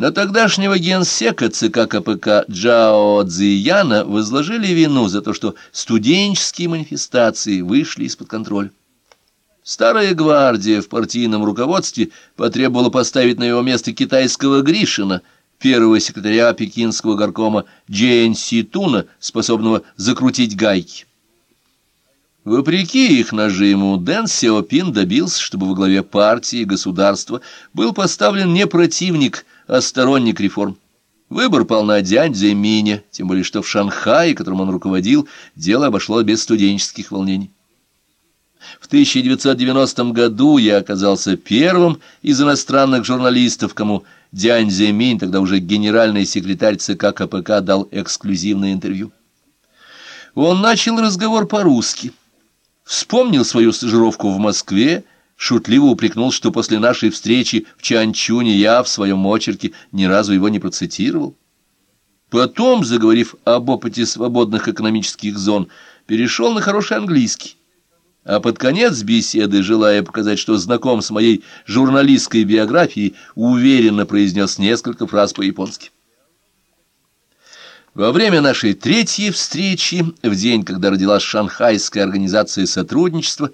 На тогдашнего генсека ЦК КПК Джао Цзияна возложили вину за то, что студенческие манифестации вышли из-под контроля. Старая гвардия в партийном руководстве потребовала поставить на его место китайского Гришина, первого секретаря пекинского горкома Джейн Ситуна, способного закрутить гайки. Вопреки их нажиму, Дэн Сяопин добился, чтобы во главе партии и государства был поставлен не противник, а сторонник реформ. Выбор пал на дянь Цзэминя, тем более что в Шанхае, которым он руководил, дело обошло без студенческих волнений. В 1990 году я оказался первым из иностранных журналистов, кому Дянь Земинь, тогда уже генеральный секретарь ЦК КПК, дал эксклюзивное интервью. Он начал разговор по-русски. Вспомнил свою стажировку в Москве, шутливо упрекнул, что после нашей встречи в Чанчуне я в своем очерке ни разу его не процитировал. Потом, заговорив об опыте свободных экономических зон, перешел на хороший английский а под конец беседы, желая показать, что знаком с моей журналистской биографией, уверенно произнес несколько фраз по-японски. Во время нашей третьей встречи, в день, когда родилась Шанхайская организация сотрудничества,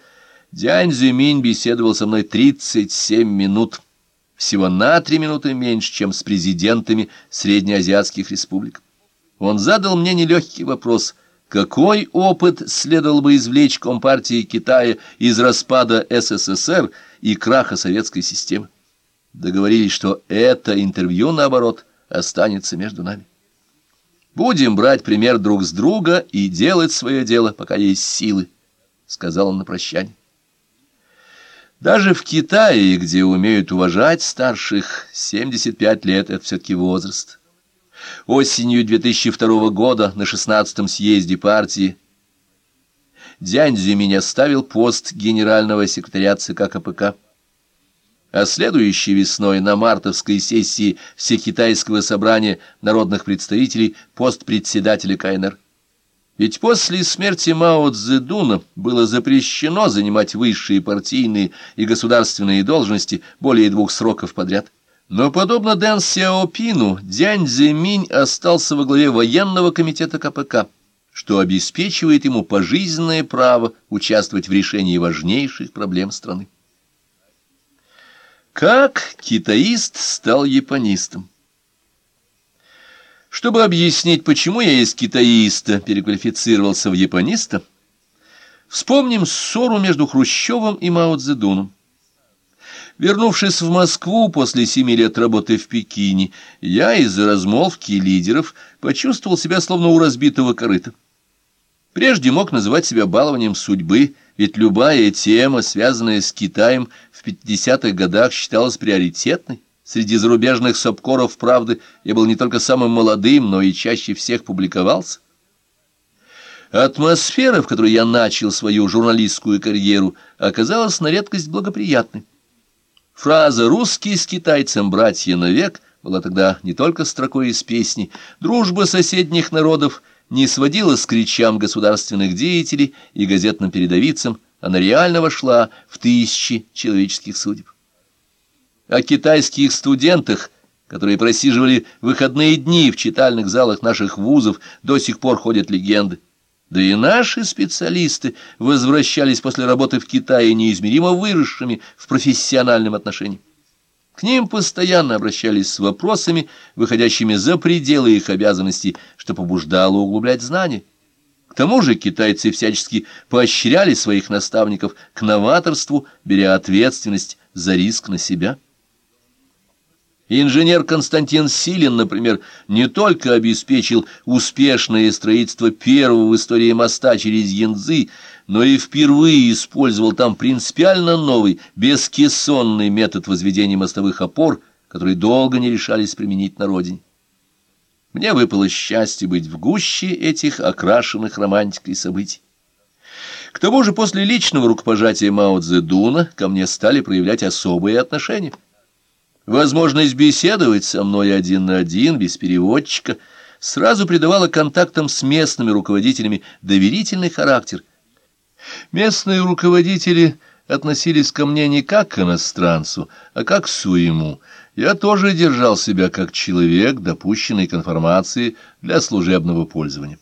Дянь Зюминь беседовал со мной 37 минут, всего на три минуты меньше, чем с президентами среднеазиатских республик. Он задал мне нелегкий вопрос – какой опыт следовало бы извлечь Компартии Китая из распада СССР и краха советской системы? Договорились, что это интервью, наоборот, останется между нами. «Будем брать пример друг с друга и делать свое дело, пока есть силы», — сказал он на прощание. Даже в Китае, где умеют уважать старших, 75 лет — это все-таки возраст. Осенью 2002 года на 16-м съезде партии Дянь Зюминь оставил пост генерального секретаря ЦК КПК. А следующей весной на мартовской сессии Всекитайского собрания народных представителей пост председателя КНР. Ведь после смерти Мао Цзэдуна было запрещено занимать высшие партийные и государственные должности более двух сроков подряд. Но, подобно Дэн Сяопину, Дянь Зэминь остался во главе военного комитета КПК, что обеспечивает ему пожизненное право участвовать в решении важнейших проблем страны. Как китаист стал японистом? Чтобы объяснить, почему я из китаиста переквалифицировался в япониста, вспомним ссору между Хрущевым и Мао Цзэдуном. Вернувшись в Москву после семи лет работы в Пекине, я из-за размолвки лидеров почувствовал себя словно у разбитого корыта. Прежде мог называть себя балованием судьбы, ведь любая тема, связанная с Китаем, в 50-х годах считалась приоритетной. Среди зарубежных сапкоров, правды, я был не только самым молодым, но и чаще всех публиковался. Атмосфера, в которой я начал свою журналистскую карьеру, оказалась на редкость благоприятной. Фраза «русские с китайцем братья навек» была тогда не только строкой из песни. Дружба соседних народов не сводила с кричам государственных деятелей и газетным передовицам, она реально вошла в тысячи человеческих судеб. О китайских студентах, которые просиживали выходные дни в читальных залах наших вузов, до сих пор ходят легенды. Да и наши специалисты возвращались после работы в Китае неизмеримо выросшими в профессиональном отношении. К ним постоянно обращались с вопросами, выходящими за пределы их обязанностей, что побуждало углублять знания. К тому же китайцы всячески поощряли своих наставников к новаторству, беря ответственность за риск на себя. Инженер Константин Силин, например, не только обеспечил успешное строительство первого в истории моста через Янзы, но и впервые использовал там принципиально новый, бескессонный метод возведения мостовых опор, который долго не решались применить на родине. Мне выпало счастье быть в гуще этих окрашенных романтикой событий. К тому же после личного рукопожатия Мао Цзэдуна ко мне стали проявлять особые отношения – Возможность беседовать со мной один на один, без переводчика, сразу придавала контактам с местными руководителями доверительный характер. Местные руководители относились ко мне не как к иностранцу, а как к своему. Я тоже держал себя как человек, допущенный к информации для служебного пользования.